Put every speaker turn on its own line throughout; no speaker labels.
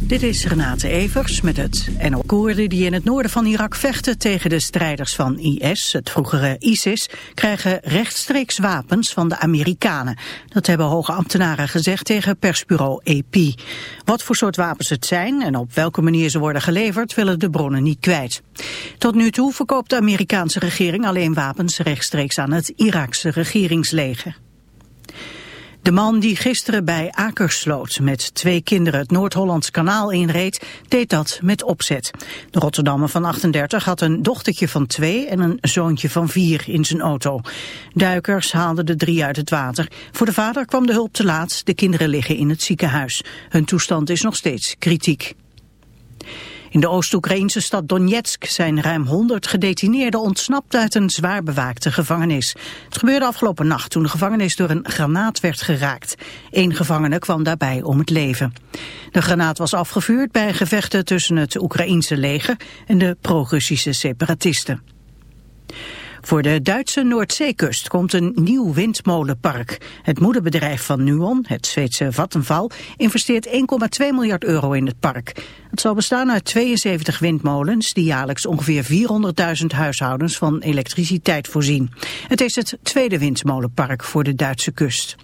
Dit is Renate Evers met het NL Koerden die in het noorden van Irak vechten tegen de strijders van IS, het vroegere ISIS, krijgen rechtstreeks wapens van de Amerikanen. Dat hebben hoge ambtenaren gezegd tegen persbureau AP. Wat voor soort wapens het zijn en op welke manier ze worden geleverd willen de bronnen niet kwijt. Tot nu toe verkoopt de Amerikaanse regering alleen wapens rechtstreeks aan het Iraakse regeringsleger. De man die gisteren bij Akersloot met twee kinderen het Noord-Hollands kanaal inreed, deed dat met opzet. De Rotterdammer van 38 had een dochtertje van twee en een zoontje van vier in zijn auto. Duikers haalden de drie uit het water. Voor de vader kwam de hulp te laat, de kinderen liggen in het ziekenhuis. Hun toestand is nog steeds kritiek. In de Oost-Oekraïnse stad Donetsk zijn ruim 100 gedetineerden ontsnapt uit een zwaar bewaakte gevangenis. Het gebeurde afgelopen nacht toen de gevangenis door een granaat werd geraakt. Eén gevangene kwam daarbij om het leven. De granaat was afgevuurd bij gevechten tussen het Oekraïense leger en de pro-Russische separatisten. Voor de Duitse Noordzeekust komt een nieuw windmolenpark. Het moederbedrijf van Nuon, het Zweedse Vattenfall, investeert 1,2 miljard euro in het park. Het zal bestaan uit 72 windmolens die jaarlijks ongeveer 400.000 huishoudens van elektriciteit voorzien. Het is het tweede windmolenpark voor de Duitse kust.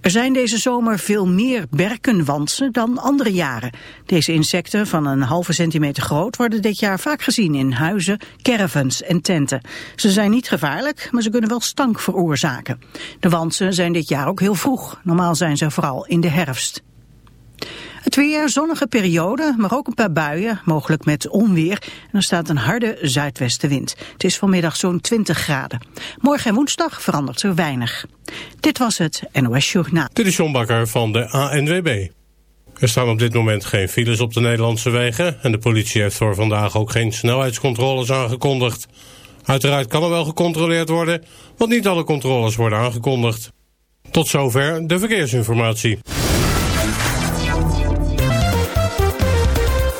Er zijn deze zomer veel meer berkenwansen dan andere jaren. Deze insecten van een halve centimeter groot worden dit jaar vaak gezien in huizen, caravans en tenten. Ze zijn niet gevaarlijk, maar ze kunnen wel stank veroorzaken. De wansen zijn dit jaar ook heel vroeg. Normaal zijn ze vooral in de herfst. Het weer, zonnige periode, maar ook een paar buien, mogelijk met onweer. En er staat een harde zuidwestenwind. Het is vanmiddag zo'n 20 graden. Morgen en woensdag verandert er weinig. Dit was het NOS Journaal.
Dit is John Bakker van de ANWB. Er staan op dit moment geen files op de Nederlandse wegen... en de politie heeft voor vandaag ook geen snelheidscontroles aangekondigd. Uiteraard kan er wel gecontroleerd worden, want niet alle controles worden aangekondigd. Tot zover de verkeersinformatie.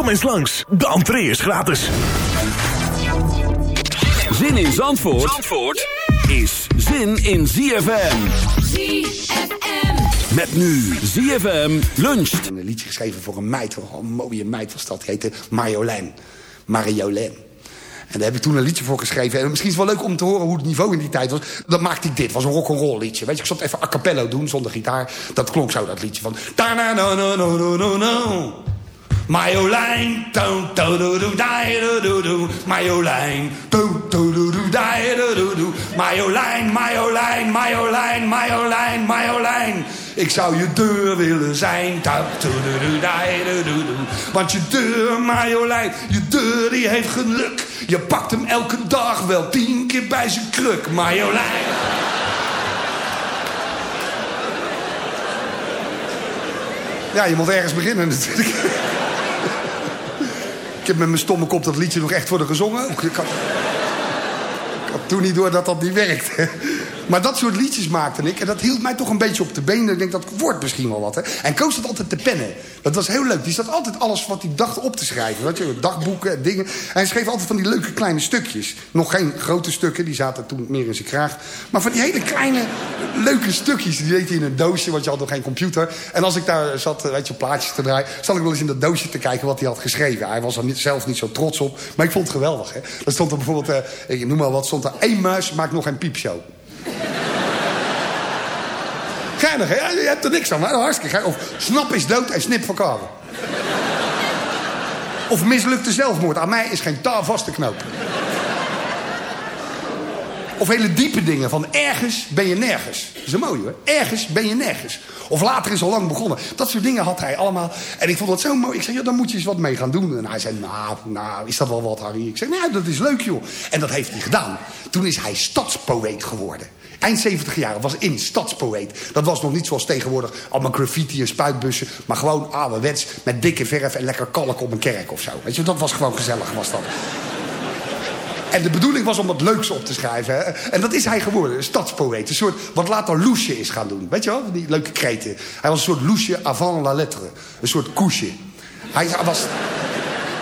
Kom eens langs, de entree is gratis.
Zin in Zandvoort, Zandvoort is zin in ZFM.
ZFM.
Met nu ZFM luncht.
Een liedje geschreven voor een meid, een mooie meid was dat. Die heette Marjolein. Marjolein. En daar heb ik toen een liedje voor geschreven. En misschien is het wel leuk om te horen hoe het niveau in die tijd was. Dan maakte ik dit. Het was een rock'n'roll liedje. Weet je, ik zat even a cappello doen zonder gitaar. Dat klonk zo, dat liedje van... Ta -na -na -na -na -na -na. Marjolein, to to do do die do do do. Marjolein, to to do do die do do do. Marjolein, Marjolein, Marjolein, Marjolein. Ik zou je deur willen zijn. To to do do die do do do. Want je deur, Marjolein, je deur die heeft geluk. Je pakt hem elke dag wel tien keer bij zijn kruk. Marjolein. Ja, je moet ergens beginnen natuurlijk. Heb met mijn stomme kop dat liedje nog echt voor de gezongen. Ik had, ik had toen niet door dat dat niet werkte. Maar dat soort liedjes maakte ik. En dat hield mij toch een beetje op de benen. Ik denk, dat wordt misschien wel wat. Hè? En Koos zat altijd te pennen. Dat was heel leuk. Die zat altijd alles wat hij dacht op te schrijven. Weet je, dagboeken en dingen. En hij schreef altijd van die leuke kleine stukjes. Nog geen grote stukken, die zaten toen meer in zijn kraag. Maar van die hele kleine, leuke stukjes. Die deed hij in een doosje, want je had nog geen computer. En als ik daar zat, weet je, plaatjes te draaien... zat ik wel eens in dat doosje te kijken wat hij had geschreven. Hij was er niet, zelf niet zo trots op. Maar ik vond het geweldig. Hè? Er stond er bijvoorbeeld, eh, ik noem maar wat, stond er... één muis maakt nog een piepshow. Geinig, hè? Je hebt er niks aan, maar hartstikke geil. Of snap is dood en snip verkouden. Of mislukte zelfmoord. Aan mij is geen taal vast te knopen. Of hele diepe dingen van ergens ben je nergens. Dat is een mooie hoor. Ergens ben je nergens. Of later is al lang begonnen. Dat soort dingen had hij allemaal. En ik vond dat zo mooi. Ik zei, ja, dan moet je eens wat mee gaan doen. En hij zei, nou, nou, is dat wel wat, Harry? Ik zei, nou, dat is leuk, joh. En dat heeft hij gedaan. Toen is hij stadspoëet geworden. Eind 70 jaar was in, stadspoëet. Dat was nog niet zoals tegenwoordig, allemaal graffiti en spuitbussen. Maar gewoon ouderwets, met dikke verf en lekker kalk op een kerk of zo. Weet je, dat was gewoon gezellig, was dat. En de bedoeling was om wat leuks op te schrijven. Hè? En dat is hij geworden, een stadspoëet. Een soort wat later Loesje is gaan doen. Weet je wel, die leuke kreten. Hij was een soort Loesje avant la lettre. Een soort koesje. Hij was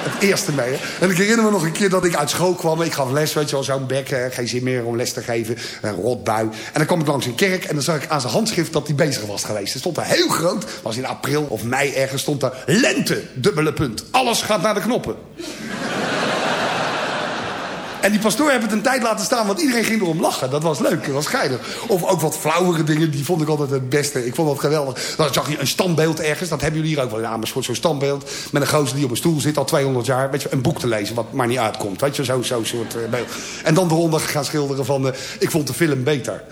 het eerste mee. En ik herinner me nog een keer dat ik uit school kwam. Ik gaf les, weet je wel, zo'n bek. Geen zin meer om les te geven. Een rotbui. En dan kwam ik langs een kerk. En dan zag ik aan zijn handschrift dat hij bezig was geweest. Er stond er heel groot. was in april of mei ergens. Stond er lente, dubbele punt. Alles gaat naar de knoppen. En die pastoor heeft het een tijd laten staan, want iedereen ging erom lachen. Dat was leuk, dat was geinig. Of ook wat flauwere dingen, die vond ik altijd het beste. Ik vond dat geweldig. Dan zag je een standbeeld ergens, dat hebben jullie hier ook wel in Amersfoort. Zo'n standbeeld met een gozer die op een stoel zit al 200 jaar. Weet je, een boek te lezen, wat maar niet uitkomt. Weet je, zo'n zo soort eh, beeld. En dan eronder gaan schilderen van, eh, ik vond de film beter.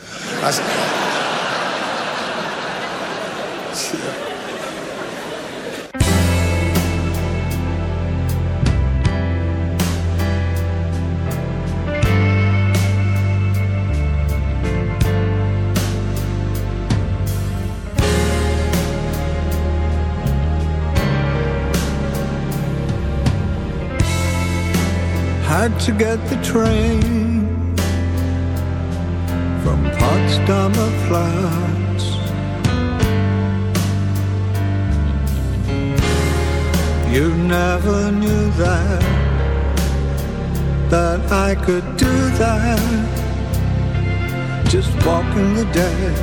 To get the train from Potsdamer Platz. You never knew that, that I could do that, just walking the day.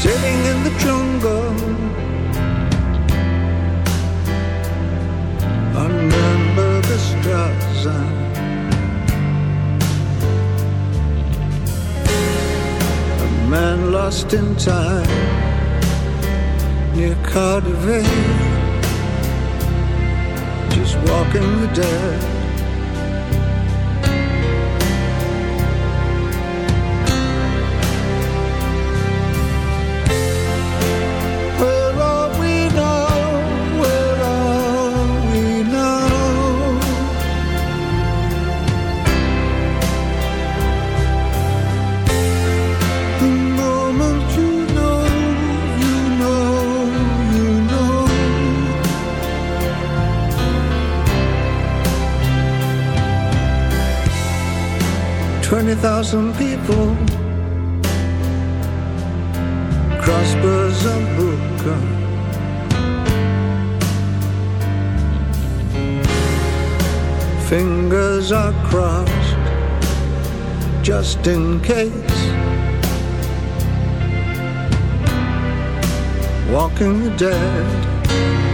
Sitting in the jungle Under the stars A man lost in time Near Cardiff. Just walking the dead 20,000 people. Crossbows and broken. Fingers are crossed Just in case. Walking the dead.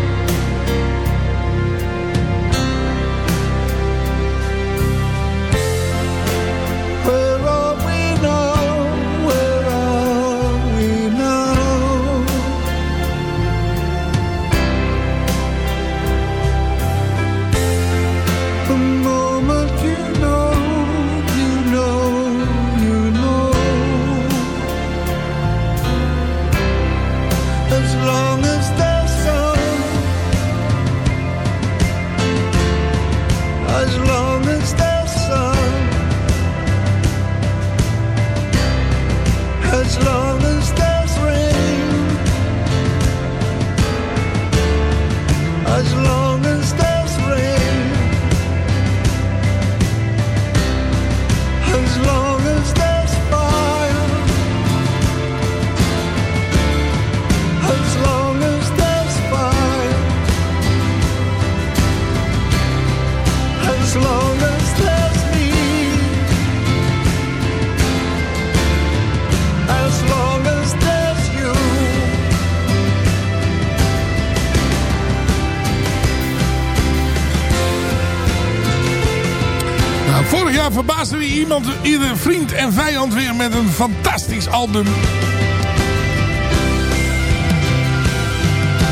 Vijand weer met een fantastisch album.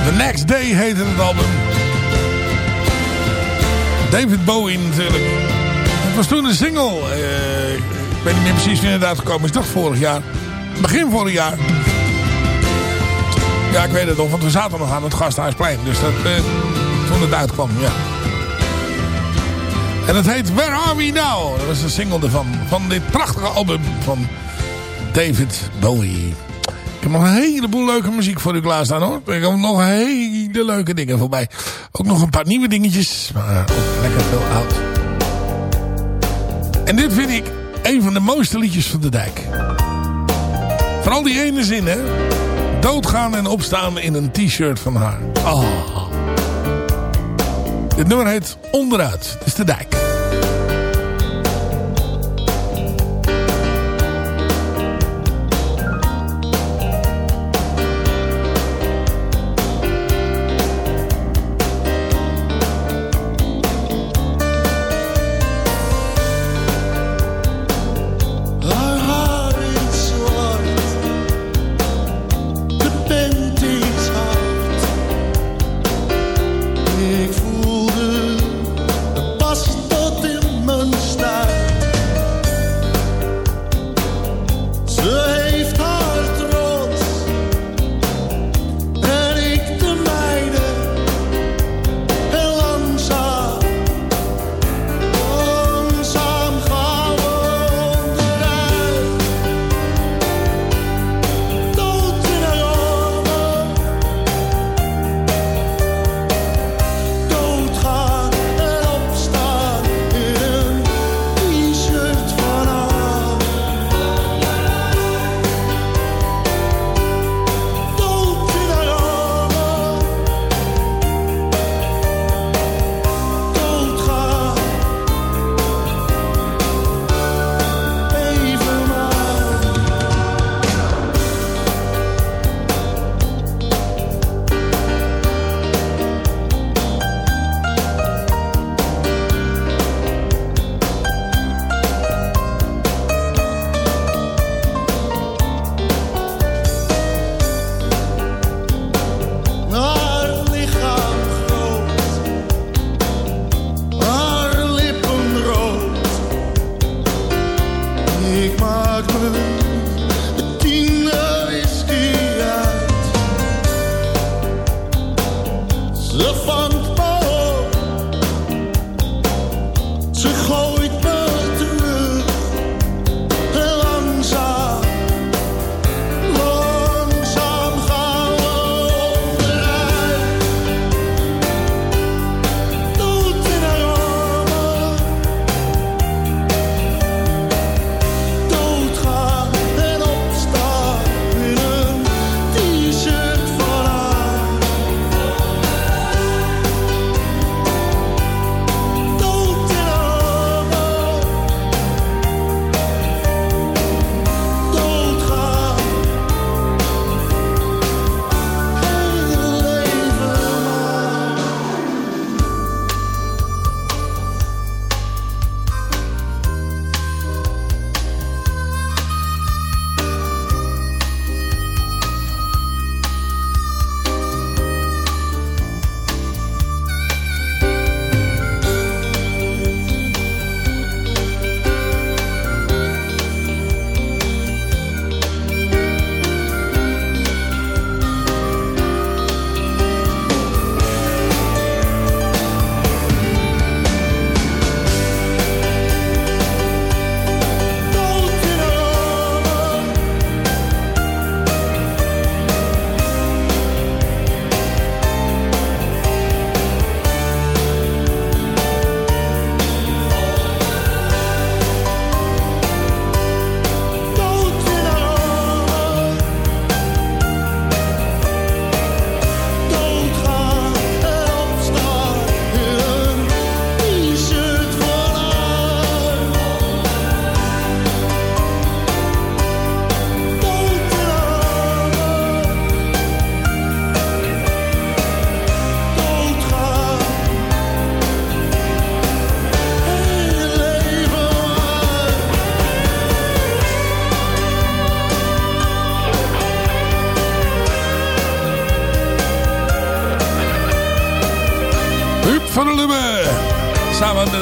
The Next Day heette het album. David Bowie natuurlijk. Het was toen een single. eh, ik weet niet meer precies wanneer het uitgekomen is. toch vorig jaar. Begin vorig jaar. Ja, ik weet het nog, want we zaten nog aan het Gasthuisplein. Dus dat, eh, toen het uitkwam, ja. En het heet Where Are We Now? Dat was een single ervan. Van dit prachtige album van David Bowie. Ik heb nog een heleboel leuke muziek voor u klaarstaan hoor. Er komen nog hele leuke dingen voorbij. Ook nog een paar nieuwe dingetjes. Maar ook lekker veel oud. En dit vind ik een van de mooiste liedjes van de dijk. Vooral die ene zin hè. Doodgaan en opstaan in een t-shirt van haar. Oh. Dit nummer Onderuit. Het is de dijk.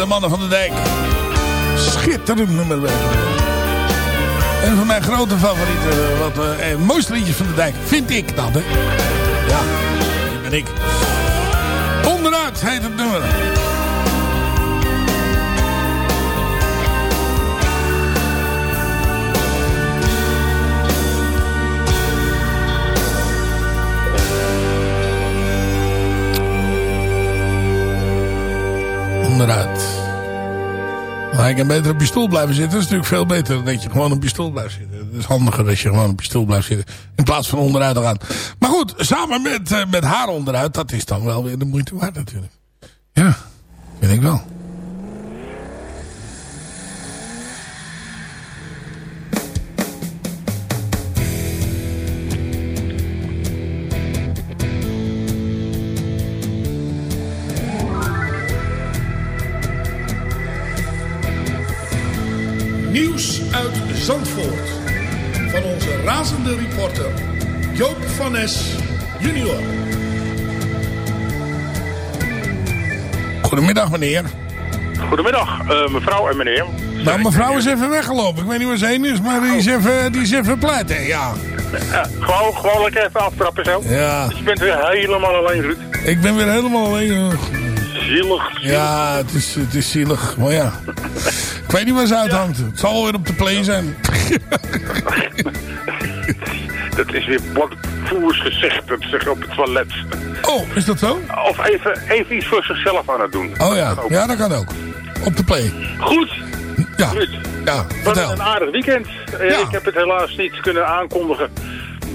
De
mannen van de dijk. Schitterend nummer. Een van mijn grote favorieten. Wat, eh, het mooiste liedjes van de dijk. Vind ik dat, hè. Ja, die ben ik. Onderuit heet het nummer. Onderuit. Maar ik beter op je stoel blijven zitten. Dat is natuurlijk veel beter dan dat je gewoon op je stoel blijft zitten. Het is handiger als je gewoon op je stoel blijft zitten. In plaats van onderuit te gaan. Maar goed, samen met, eh, met haar onderuit. Dat is dan wel weer de moeite waard natuurlijk. Ja, vind ik wel.
Junior.
Goedemiddag meneer.
Goedemiddag, eh, mevrouw en meneer.
Nou, mevrouw is even weggelopen. Ik weet niet waar ze heen is, maar die is even, die is even pleit, hè. Ja.
Ja, gewoon, gewoon lekker even aftrappen zo.
Ja.
Dus je bent weer helemaal alleen, Ruud.
Ik ben weer helemaal alleen. eh.
Zielig.
Ja, het is, het is zielig. Maar ja. Ik weet niet waar ze uithangt. Het zal weer op de play zijn.
Dat is weer plakvoers gezegd, dat zeg op het toilet.
Oh, is dat zo?
Of even, even iets voor zichzelf aan het doen.
Oh ja, ja dat kan ook. Op de play.
Goed.
Ja,
Ruud.
ja,
Wat een aardig weekend. Eh,
Ja.
Ik heb het helaas niet kunnen aankondigen.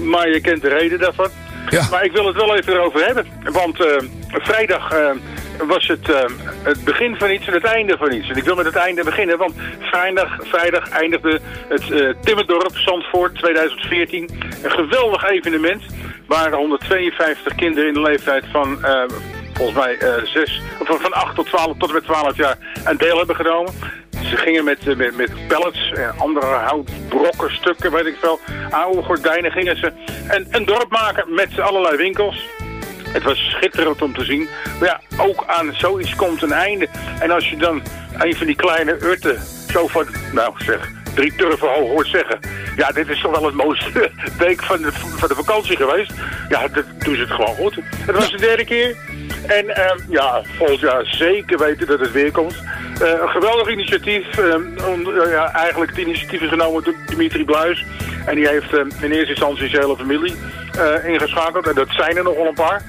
Maar je kent de reden daarvan.
Ja.
Maar ik wil het wel even erover hebben. Want eh, vrijdag eh, was het, eh, het begin van iets en het einde van iets. En ik wil met het einde beginnen. Want vrijdag, vrijdag eindigde het eh Timmerdorp Zandvoort 2014. Een geweldig evenement. Waar 152 kinderen in de leeftijd van... eh, volgens mij eh, zes, van, van 8 tot 12 tot en met 12 jaar een deel hebben genomen. Ze gingen met, met, met pallets en andere houtbrokken, stukken, weet ik veel, oude gordijnen gingen ze een, een dorp maken met allerlei winkels. Het was schitterend om te zien. Maar ja, ook aan zoiets komt een einde. En als je dan een van die kleine urten zo van, nou zeg, drie turven hoog hoort zeggen. Ja, dit is toch wel het mooiste week van de, van de vakantie geweest. Ja, dat doen ze het gewoon goed. Het was de derde keer. En ehm, ja, volgend jaar zeker weten dat het weer komt. Eh, een geweldig initiatief. ehm, om, eh, ja, eigenlijk het initiatief is genomen door Dimitri Bluis. En die heeft ehm, in eerste instantie zijn hele familie eh, ingeschakeld. En dat zijn er nogal een paar.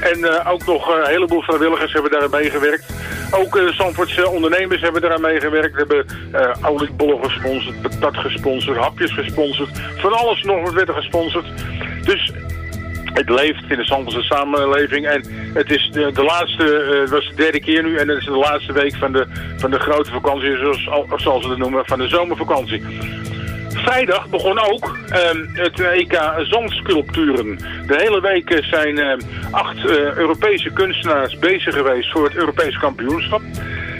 En eh, ook nog eh, een heleboel vrijwilligers hebben daaraan meegewerkt. Ook uh, ondernemers hebben daaraan meegewerkt. Hebben uh, oliebollen gesponsord, patat gesponsord, hapjes gesponsord. Van alles nog wat werd er gesponsord. Dus het leeft in de Zandvoortse samenleving. En het is de, de laatste, eh, het was de derde keer nu. En het is de laatste week van de, van de grote vakantie, zoals, al- zoals ze het noemen, van de zomervakantie. Vrijdag begon ook ehm, het EK Zandsculpturen. De hele week zijn ehm, acht eh, Europese kunstenaars bezig geweest voor het Europees kampioenschap.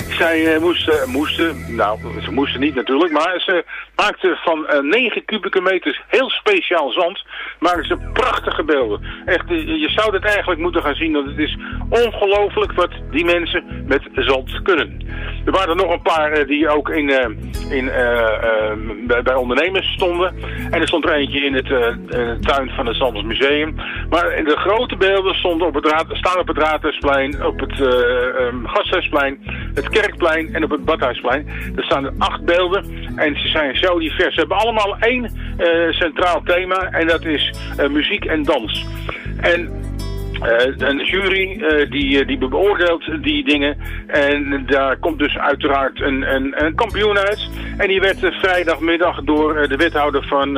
Zij eh, moesten, moesten, nou ze moesten niet natuurlijk, maar ze maakten van eh, 9 kubieke meters heel speciaal zand, maakten ze prachtige beelden. Echt, eh, je zou het eigenlijk moeten gaan zien, want het is ongelooflijk wat die mensen met zand kunnen. Er waren nog een paar eh, die ook in, eh, in, eh, eh, bij, ondernemers stonden. En er stond er eentje in het eh, eh, tuin van het Zanders Museum. Maar de grote beelden stonden op het staan op het Raadhuisplein, op het eh ehm, Gasthuisplein, het Kerkplein en op het Badhuisplein. Er staan er acht beelden en ze zijn zo divers. Ze hebben allemaal één eh, centraal thema en dat is eh, muziek en dans. En eh, een jury die, die beoordeelt die dingen. En daar komt dus uiteraard een, een, een kampioen uit. En die werd vrijdagmiddag door de wethouder van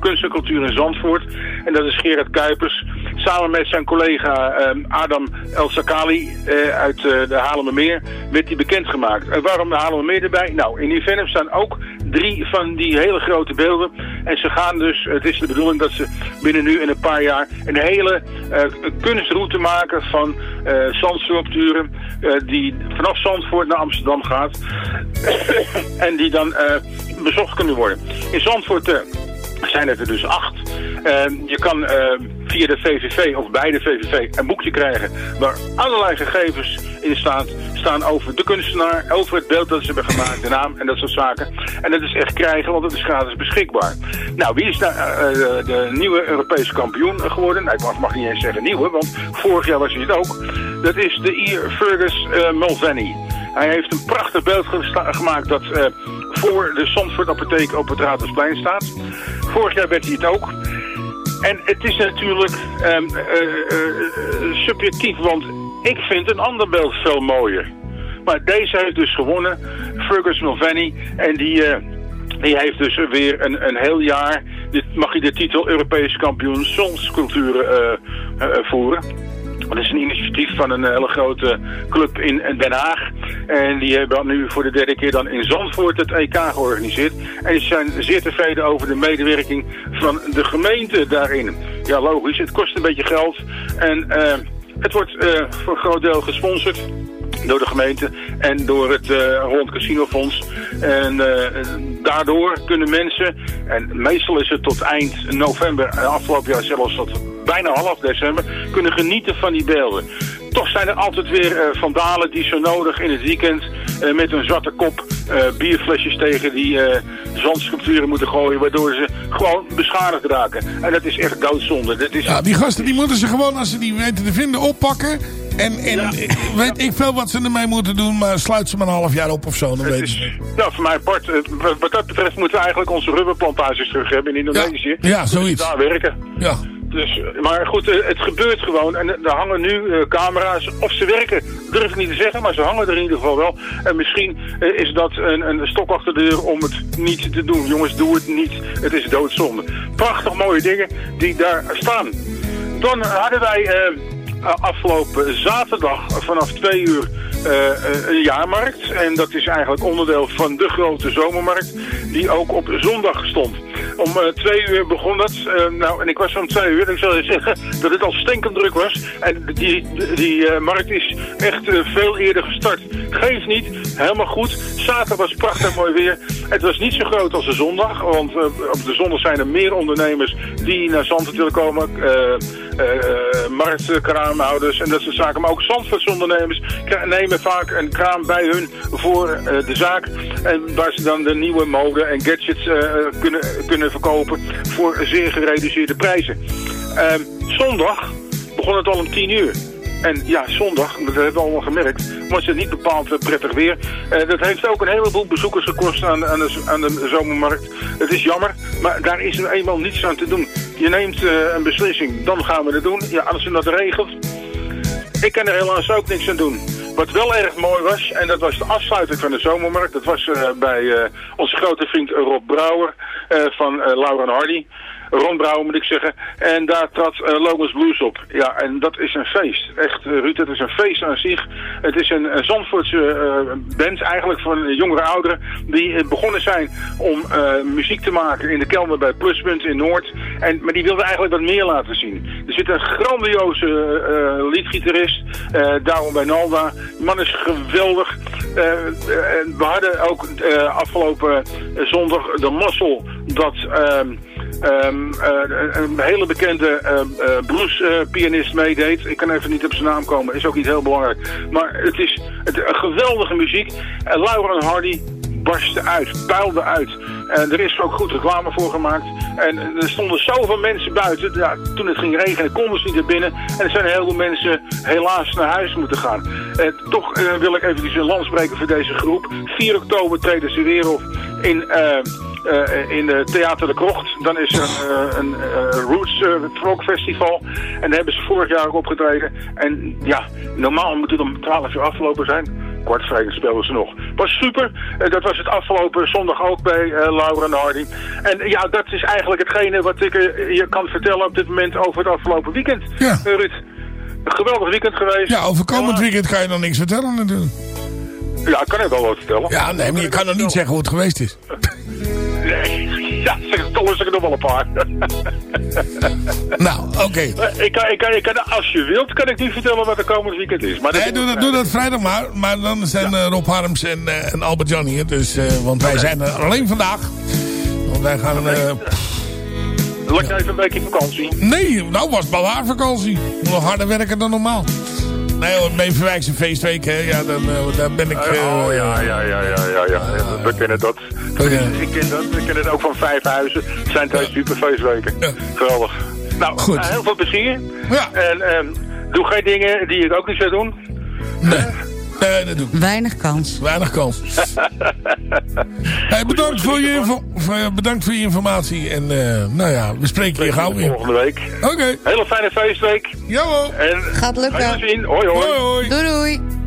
kunst en cultuur in Zandvoort. En dat is Gerard Kuipers. Samen met zijn collega eh, Adam El Sakali eh, uit eh, de Haarlemmermeer werd die bekendgemaakt. En waarom de Haarlemmermeer erbij? Nou, in die film staan ook drie van die hele grote beelden. En ze gaan dus, het is de bedoeling dat ze binnen nu in een paar jaar een hele eh, kunstroute maken van eh zandsculpturen eh, die vanaf Zandvoort naar Amsterdam gaat. en die dan eh, bezocht kunnen worden. In Zandvoort zijn het er dus acht. Eh, je kan eh, via de VVV of bij de VVV een boekje krijgen waar allerlei gegevens in staan, staan over de kunstenaar, over het beeld dat ze hebben gemaakt, de naam en dat soort zaken. En dat is echt krijgen, want het is gratis beschikbaar. Nou, wie is nou, de nieuwe Europese kampioen geworden? Nou, ik mag, niet eens zeggen nieuwe, want vorig jaar was hij het ook. Dat is de Ier Fergus Mulvaney. Hij heeft een prachtig beeld gemaakt dat eh, voor de Zandvoort apotheek op het Raadhuisplein staat. Vorig jaar werd hij het ook. En het is natuurlijk ehm, eh, eh, subjectief, want ik vind een ander beeld veel mooier. Maar deze heeft dus gewonnen, Fergus Mulvaney. En die, heeft dus weer een, een heel jaar, dit mag hij de titel Europese kampioen zonsculturen voeren. Dat is een initiatief van een hele grote club in in Den Haag. En die hebben nu voor de derde keer dan in Zandvoort het EK georganiseerd. En ze zijn zeer tevreden over de medewerking van de gemeente daarin. Ja, logisch. Het kost een beetje geld. En eh, het wordt eh, voor een groot deel gesponsord door de gemeente en door het eh Holland Casino Fonds. En eh, daardoor kunnen mensen, en meestal is het tot eind november, eh, afgelopen jaar zelfs tot bijna half december, kunnen genieten van die beelden. Toch zijn er altijd weer vandalen die zo nodig in het weekend met een zwarte kop bierflesjes tegen die eh zandsculpturen moeten gooien, waardoor ze gewoon beschadigd raken. En dat is echt doodzonde. Dat is
Ja, die gasten die moeten ze gewoon, als ze die weten te vinden, oppakken. En, en weet ik veel wat ze ermee moeten doen, maar sluit ze maar een half jaar op of zo. Dan weten ze.
Nou, voor mij apart. eh, Wat dat betreft moeten we eigenlijk onze rubberplantages terug hebben in Indonesië.
Ja,
Dus
zoiets.
Daar werken.
Ja.
Dus, maar goed, eh, het gebeurt gewoon. En er hangen nu eh, camera's. Of ze werken, durf ik niet te zeggen. Maar ze hangen er in ieder geval wel. En misschien eh, is dat een, een stok achter de deur om het niet te doen. Jongens, doe het niet. Het is doodzonde. Prachtig mooie dingen die daar staan. Dan hadden wij afgelopen zaterdag vanaf twee uur een jaarmarkt. En dat is eigenlijk onderdeel van de grote zomermarkt die ook op zondag stond. Om eh, twee uur begon dat. Eh, nou, en ik was om twee uur. En ik zal je zeggen dat het al stinkend druk was. En die, die, eh, markt is echt veel eerder gestart. Geeft niet, helemaal goed. Zaterdag was prachtig mooi weer. Het was niet zo groot als de zondag. Want op de zondag zijn er meer ondernemers die naar Zandvoort willen komen. Marktkraamhouders en dat soort zaken. Maar ook Zandvoortsondernemers nemen vaak een kraam bij hun voor de zaak. En waar ze dan de nieuwe mode en gadgets eh, kunnen, verkopen voor zeer gereduceerde prijzen. Ehm, zondag begon het al om 10 uur. En ja, zondag, dat hebben we allemaal gemerkt, was het niet bepaald eh, prettig weer. Eh, dat heeft ook een heleboel bezoekers gekost aan, aan, de, aan de zomermarkt. Het is jammer, maar daar is nu eenmaal niets aan te doen. Je neemt eh, een beslissing, dan gaan we het doen. Ja, als het dat regelt, ik kan er helaas ook niks aan doen. Wat wel erg mooi was, en dat was de afsluiting van de zomermarkt. Dat was eh, bij eh, onze grote vriend Rob Brouwer eh, van Laura Hardy. Ron Brouwer moet ik zeggen. En daar trad Logos Blues op. Ja, en dat is een feest. Echt, eh, Ruud, het is een feest aan zich. Het is een, een Zandvoortse eh, band eigenlijk van jongere ouderen. Die begonnen zijn om muziek te maken in de kelder bij Pluspunt in Noord. En, maar die wilden eigenlijk wat meer laten zien. Er zit een grandioze liedgitarist, daarom bij Nalda. Die man is geweldig. We hadden ook afgelopen zondag de mazzel dat... ehm, eh, een hele bekende ehm, eh, bluespianist meedeed. Ik kan even niet op zijn naam komen, is ook niet heel belangrijk. Maar het is het, een geweldige muziek. En Laura en Hardy barstte uit, puilde uit. En er is ook goed reclame voor gemaakt. En er stonden zoveel mensen buiten. Ja, toen het ging regenen konden ze niet naar binnen. En er zijn heel veel mensen helaas naar huis moeten gaan. Eh, toch eh, wil ik even een land spreken voor deze groep. 4 oktober treden ze weer op in... eh, eh, in de Theater de Krocht. Dan is er eh, een eh, Roots Folk Festival. En daar hebben ze vorig jaar ook opgetreden. En ja, normaal moet het om 12 uur afgelopen zijn. Kwart vijf spelen ze nog. Was super. Dat was het afgelopen zondag ook bij Laura en Hardy. En ja, dat is eigenlijk hetgene wat ik je kan vertellen op dit moment over het afgelopen weekend.
Ja.
Ruud, een geweldig weekend geweest.
Ja, over komend weekend kan je nog niks vertellen natuurlijk.
Ja, kan ik wel wat vertellen.
Ja, nee, maar je kan nog niet zeggen hoe het geweest is.
Nee, ja, toch is er nog wel een paar.
Nou, oké.
Ik kan, ik kan, als je wilt, kan ik niet vertellen wat er week het is. Maar
nee, doe dat, doe dat vrijdag maar. Maar dan zijn. Eh, Rob Harms en, eh, en Albert Jan hier. Dus, eh, want wij zijn er alleen vandaag. Want wij gaan... Uh,
Lukt even een weekje vakantie?
Nee, nou was het wel haar vakantie. Nog harder werken dan normaal heel Beverwijkse feestweek, hè? Ja, dan, eh, daar ben ik... Uh,
oh, eh, ja, ja, ja, ja, ja, ja. we kennen dat.
We,
ik ken dat. We kennen het ook van vijf huizen. Het zijn twee super feestweken. Geweldig. Nou, eh, heel veel plezier.
Ja.
En ehm, doe geen dingen die ik ook niet zou doen.
Nee. Nee, dat doe ik
Weinig kans.
Weinig kans. bedankt, voor je bedankt voor je informatie. En eh, nou ja, we spreken je gauw weer.
Volgende week.
Oké.
Hele fijne feestweek.
Jawel.
En
Gaat lukken.
Zien. Hoi, hoi.
Doei doei.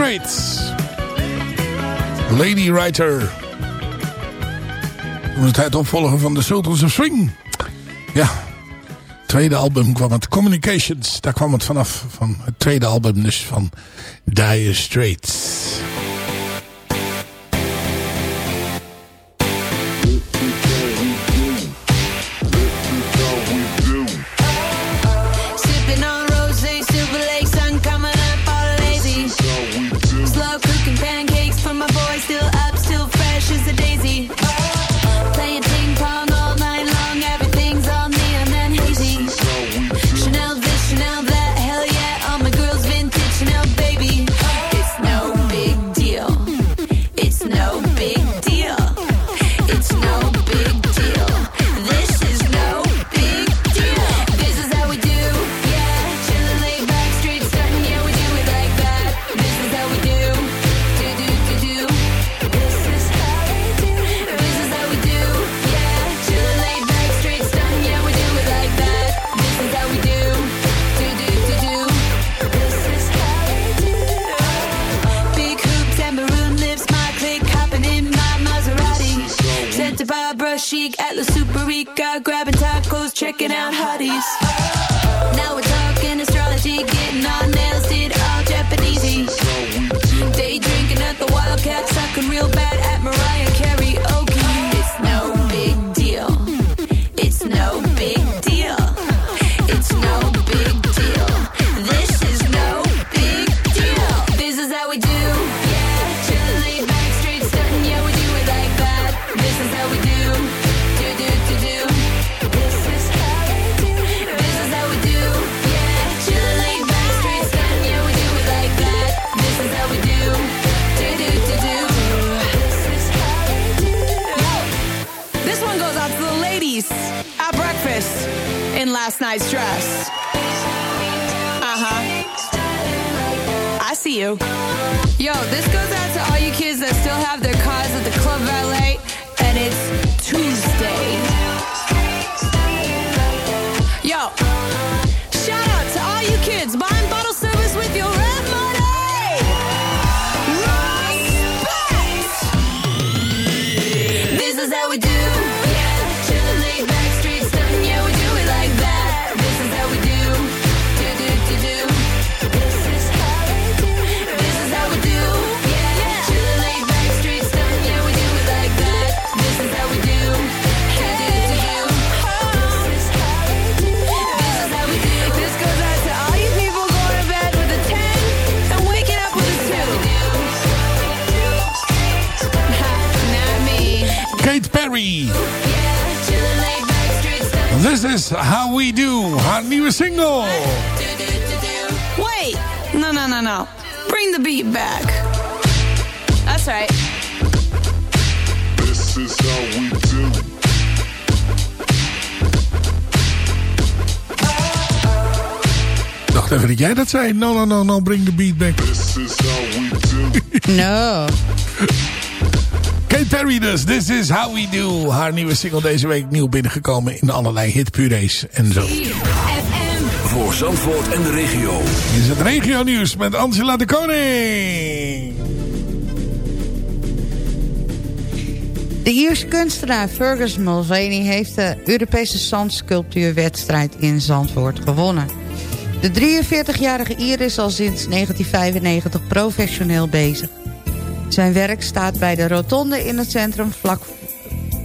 Street. Lady Writer.
Toen het het opvolger van de Sultans of Swing. Ja. Tweede album kwam het Communications. Daar kwam het vanaf. Van het tweede album dus van Dire Straits.
on This how we do.
Haar nieuwe single.
Wait, no, no, no, no. Bring the beat back. That's right.
This is how we do.
Ik dacht even dat jij dat zei. No, no, no, no, bring the beat back.
This is how we do.
No.
Kate Perry dus. This is how we do. Haar nieuwe single deze week nieuw binnengekomen in allerlei hitpurees en zo.
Voor Zandvoort en de regio.
Dit is het regio nieuws met Angela de Koning.
De Ierse kunstenaar Fergus Mulvaney heeft de Europese zandsculptuurwedstrijd in Zandvoort gewonnen. De 43-jarige Ier is al sinds 1995 professioneel bezig. Zijn werk staat bij de rotonde in het centrum vlak,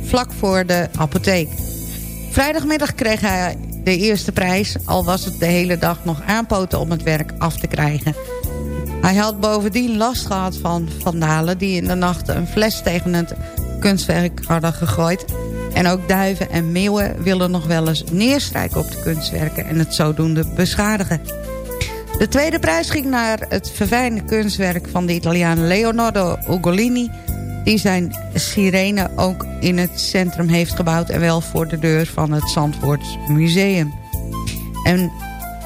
vlak voor de apotheek. Vrijdagmiddag kreeg hij de eerste prijs... al was het de hele dag nog aanpoten om het werk af te krijgen. Hij had bovendien last gehad van vandalen... die in de nacht een fles tegen het kunstwerk hadden gegooid. En ook duiven en meeuwen willen nog wel eens neerstrijken op de kunstwerken... en het zodoende beschadigen. De tweede prijs ging naar het verfijnde kunstwerk van de Italiaan Leonardo Ugolini... die zijn sirene ook in het centrum heeft gebouwd... en wel voor de deur van het Zandvoorts Museum. En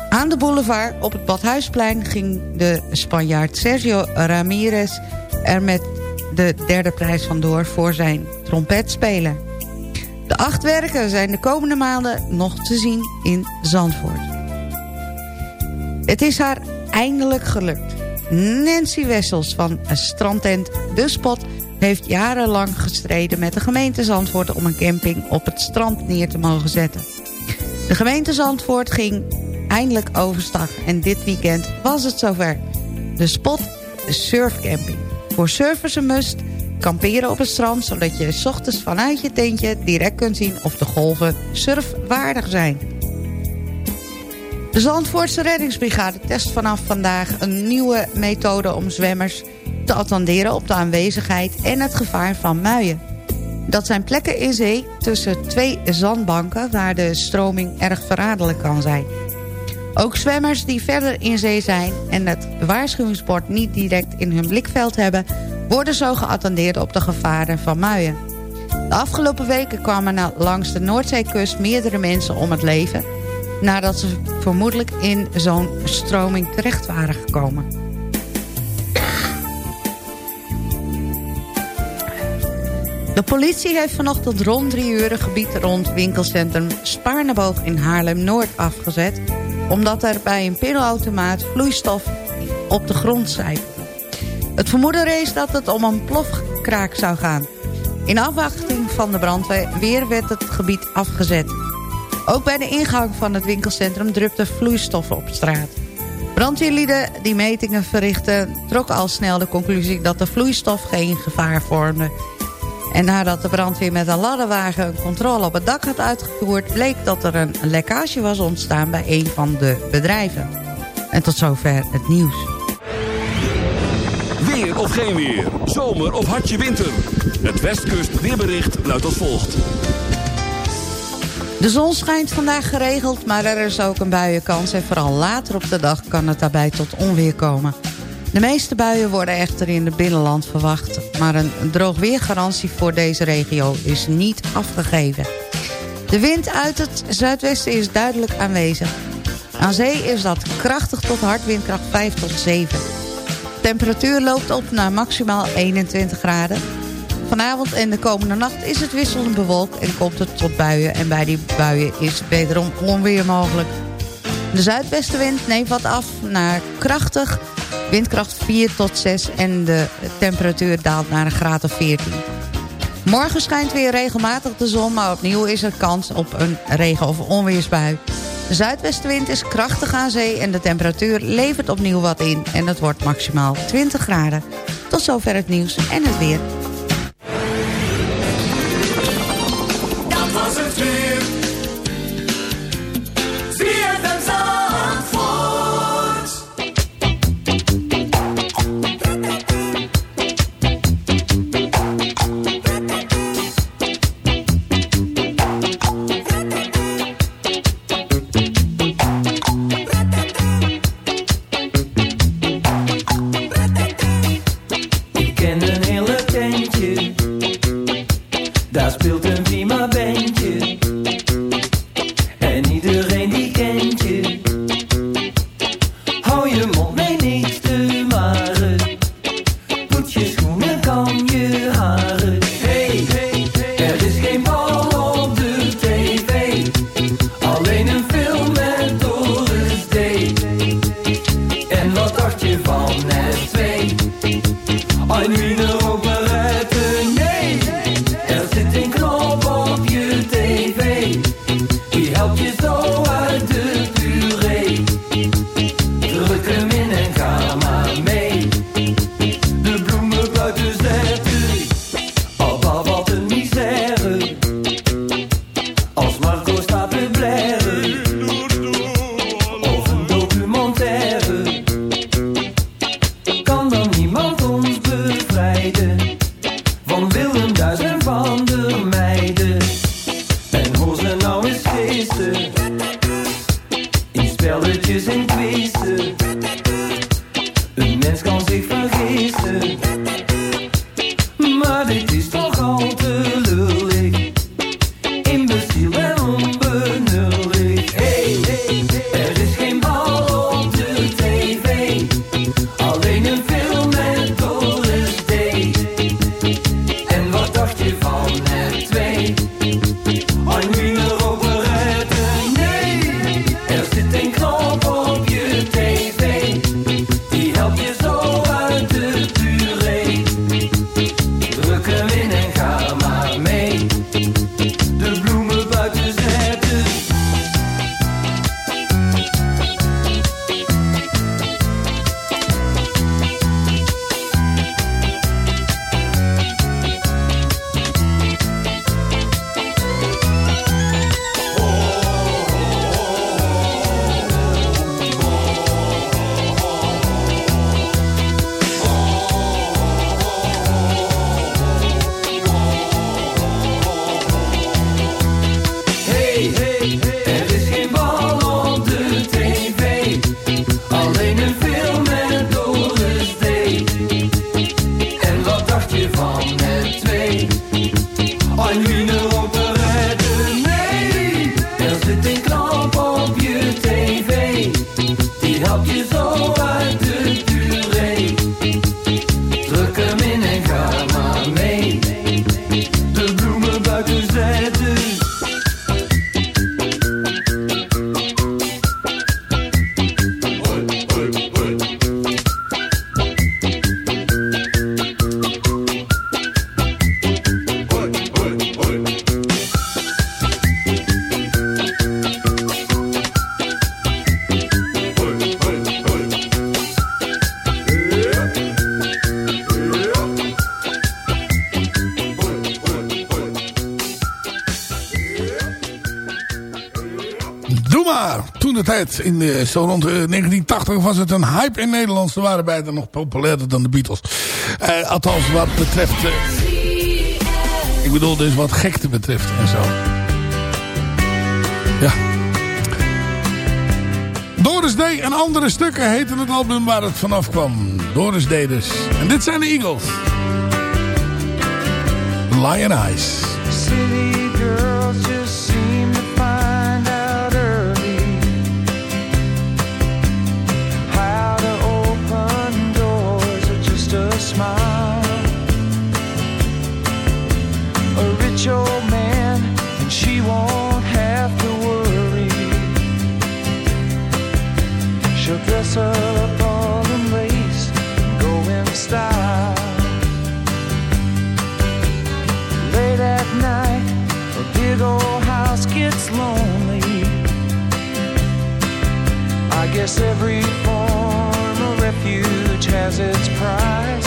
aan de boulevard op het Badhuisplein ging de Spanjaard Sergio Ramirez... er met de derde prijs vandoor voor zijn trompetspelen. De acht werken zijn de komende maanden nog te zien in Zandvoort. Het is haar eindelijk gelukt. Nancy Wessels van strandtent De Spot heeft jarenlang gestreden met de gemeente Zandvoort... om een camping op het strand neer te mogen zetten. De gemeente Zandvoort ging eindelijk overstag en dit weekend was het zover. De Spot Surfcamping. Voor surfers een must, kamperen op het strand... zodat je 's ochtends vanuit je tentje direct kunt zien of de golven surfwaardig zijn. De Zandvoortse reddingsbrigade test vanaf vandaag een nieuwe methode om zwemmers te attenderen op de aanwezigheid en het gevaar van muien. Dat zijn plekken in zee tussen twee zandbanken waar de stroming erg verraderlijk kan zijn. Ook zwemmers die verder in zee zijn en het waarschuwingsbord niet direct in hun blikveld hebben... worden zo geattendeerd op de gevaren van muien. De afgelopen weken kwamen langs de Noordzeekust meerdere mensen om het leven... nadat ze vermoedelijk in zo'n stroming terecht waren gekomen. De politie heeft vanochtend rond drie uur een gebied rond winkelcentrum Spaarneboog in Haarlem-Noord afgezet... omdat er bij een pinautomaat vloeistof op de grond zijpelde. Het vermoeden is dat het om een plofkraak zou gaan.
In afwachting van de brandweer werd het gebied afgezet. Ook bij de ingang van het winkelcentrum drupte vloeistoffen op straat. Brandweerlieden die metingen verrichten trokken al snel de conclusie dat de vloeistof geen gevaar vormde. En nadat de brandweer met een ladderwagen een controle op het dak had uitgevoerd... bleek dat er een lekkage was ontstaan bij een van de bedrijven. En tot zover het nieuws.
Weer of geen weer. Zomer of hartje winter. Het Westkust weerbericht luidt als volgt.
De zon schijnt vandaag geregeld, maar er is ook een buienkans... en vooral later op de dag kan het daarbij tot onweer komen. De meeste buien worden echter in het binnenland verwacht... maar een droogweergarantie voor deze regio is niet afgegeven. De wind uit het zuidwesten is duidelijk aanwezig. Aan zee is dat krachtig tot hard windkracht 5 tot 7. Temperatuur loopt op naar maximaal 21 graden. Vanavond en de komende nacht is het wisselend bewolkt en komt het tot buien. En bij die buien is wederom onweer mogelijk. De zuidwestenwind neemt wat af naar krachtig, windkracht 4 tot 6... en de temperatuur daalt naar een graad of 14. Morgen schijnt weer regelmatig de zon, maar opnieuw is er kans op een regen- of onweersbui. De zuidwestenwind is krachtig aan zee en de temperatuur levert opnieuw wat in. En het wordt maximaal 20 graden. Tot zover het nieuws en het weer.
In de, zo
rond eh, 1980 was het een hype in Nederland. Ze waren bijna nog populairder dan de Beatles. Eh, althans wat betreft... Eh, ik bedoel dus wat gekte betreft en zo. Ja. Doris Day en andere stukken heette het album waar het vanaf kwam. Doris Day dus. En dit zijn de Eagles. Lion Eyes.
rich old man, and she won't have to worry. She'll dress up all in lace and go in style. Late at night, a big old house gets lonely. I guess every form of refuge has its price.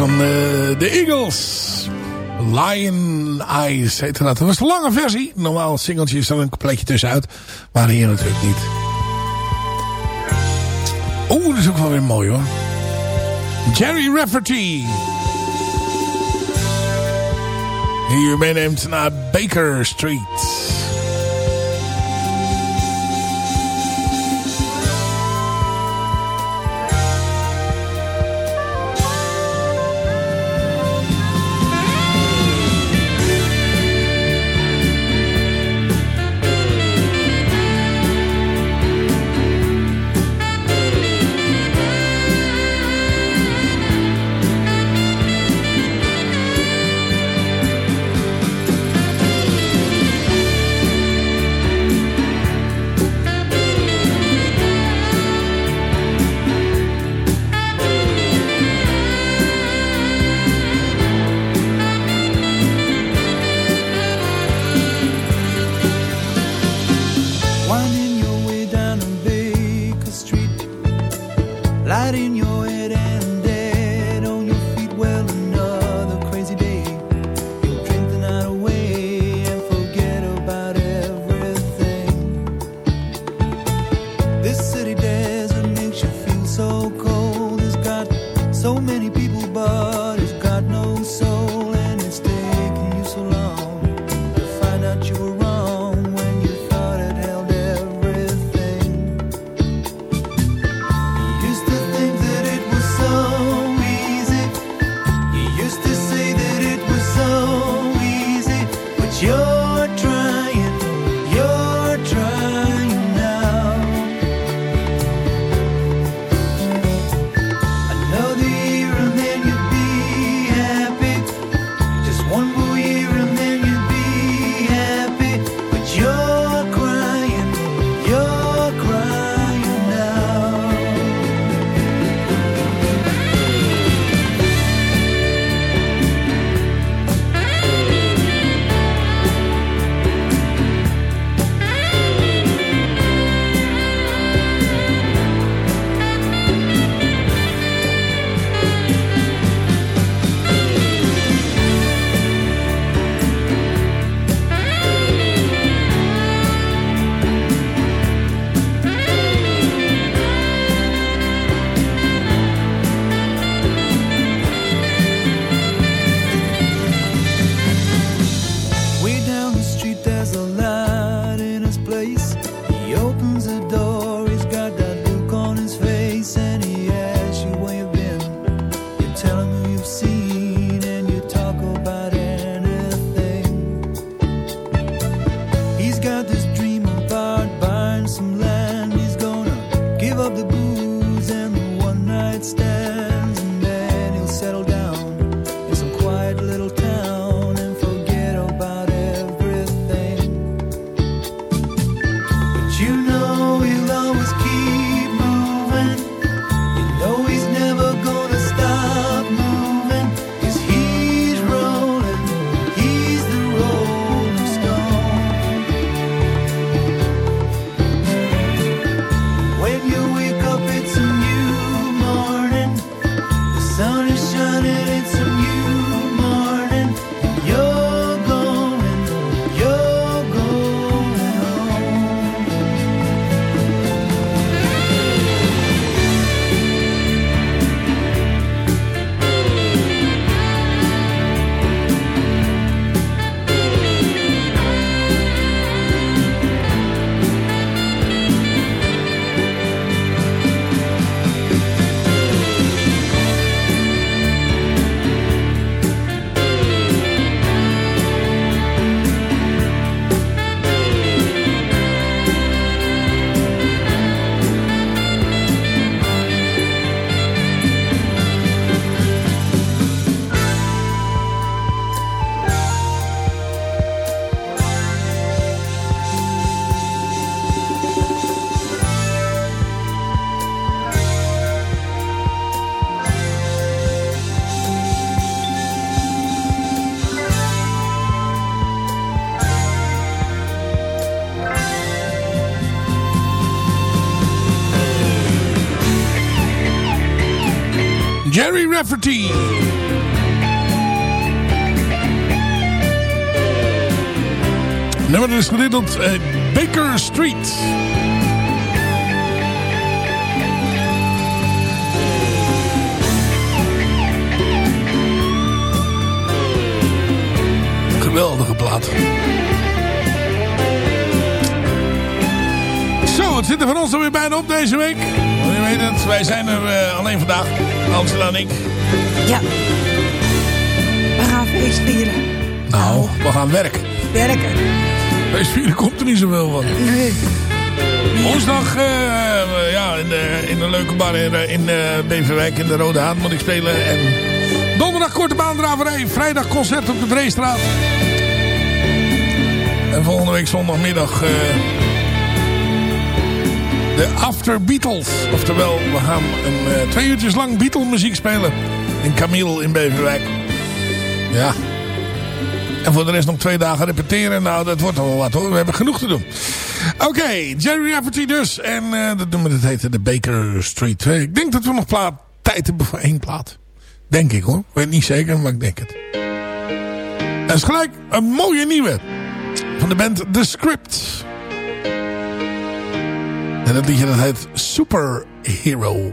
Van eh, de Eagles. Lion Eyes dat. Was de lange versie. Normaal singeltje is er een coupletje tussenuit. Maar hier natuurlijk niet. Oeh, dat is ook wel weer mooi hoor. Jerry Rafferty. Die u meeneemt naar Baker Street. Rafferty. Nummer is getiteld eh, Baker Street. Geweldige plaat. Zo, het zit er van ons alweer bijna op deze week. Je weet het, wij zijn er eh, alleen vandaag. Angela en ik.
Ja. We gaan feest vieren.
Nou, we gaan werken.
Werken.
Feestvieren komt er niet zoveel van.
Nee.
Woensdag eh, ja, in, de, in een leuke bar in, in eh, Beverwijk in de Rode Haan moet ik spelen. En donderdag korte baandraverij. Vrijdag concert op de Breestraat. En volgende week zondagmiddag... eh, de After Beatles. Oftewel, we gaan een, eh, twee uurtjes lang Beatle muziek spelen. In Camille in Beverwijk. Ja. En voor de rest nog twee dagen repeteren. Nou, dat wordt wel wat hoor. We hebben genoeg te doen. Oké, Jerry Rafferty dus. En eh, dat nummer dat heette de Baker Street 2. Ik denk dat we nog plaat, tijd hebben voor één plaat. Denk ik hoor. Ik weet niet zeker, maar ik denk het. Dat is gelijk een mooie nieuwe. Van de band The Script. En dat liedje dat heet Superhero.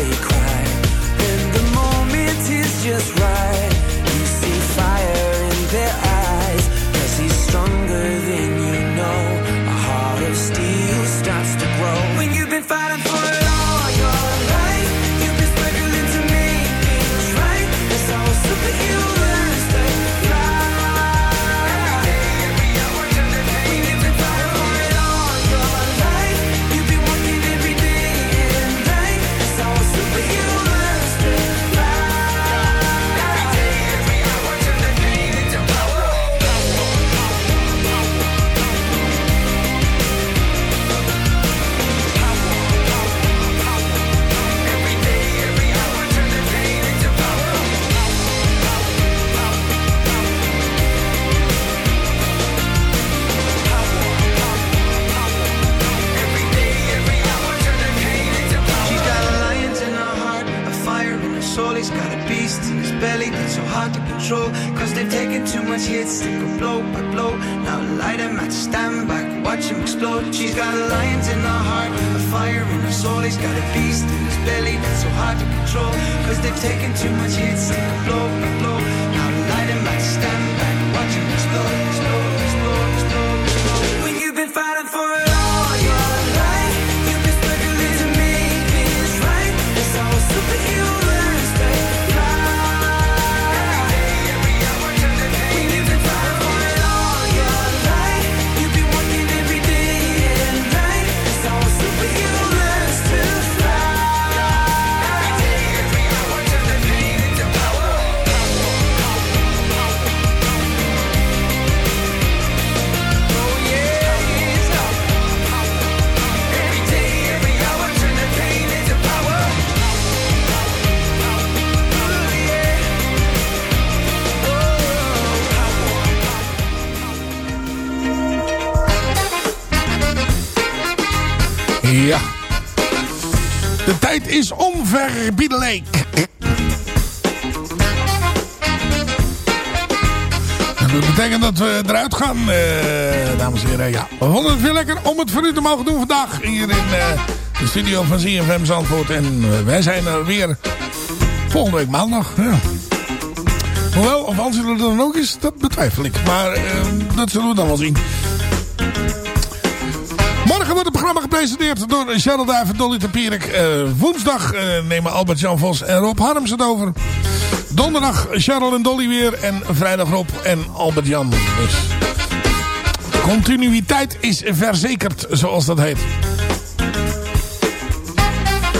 take En dat betekent dat we eruit gaan, eh, dames en heren. Ja, we vonden het weer lekker om het voor u te mogen doen vandaag. Hier in eh, de studio van ZFM Zandvoort. En eh, wij zijn er weer volgende week maandag. Ja. Hoewel, of Angela er dan ook is, dat betwijfel ik. Maar eh, dat zullen we dan wel zien. Programma gepresenteerd door Cheryl Duif Dolly Tempierik. Eh woensdag eh, nemen Albert-Jan Vos en Rob Harms het over. Donderdag Cheryl en Dolly weer. En vrijdag Rob en Albert-Jan. Dus continuïteit is verzekerd, zoals dat heet.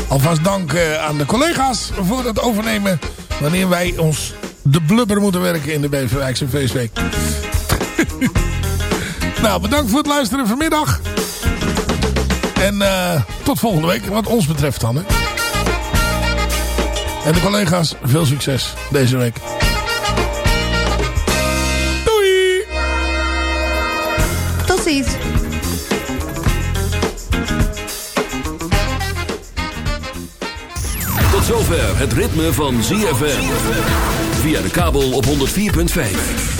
Alvast dank eh, aan de collega's voor het overnemen... wanneer wij ons de blubber moeten werken in de Beverwijkse feestweek. nou, bedankt voor het luisteren vanmiddag. En eh, tot volgende week, wat ons betreft dan. Hè. En de collega's, veel succes deze week. Doei!
Tot ziens.
Tot zover het ritme van ZFM. Via de kabel op 104.5.